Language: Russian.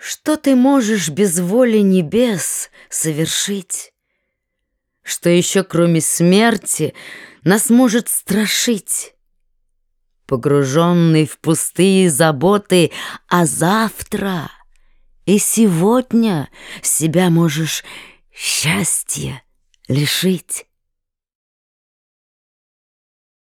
Что ты можешь без воли небес совершить? Что еще кроме смерти нас может страшить? Погруженный в пустые заботы, а завтра и сегодня себя можешь счастья лишить.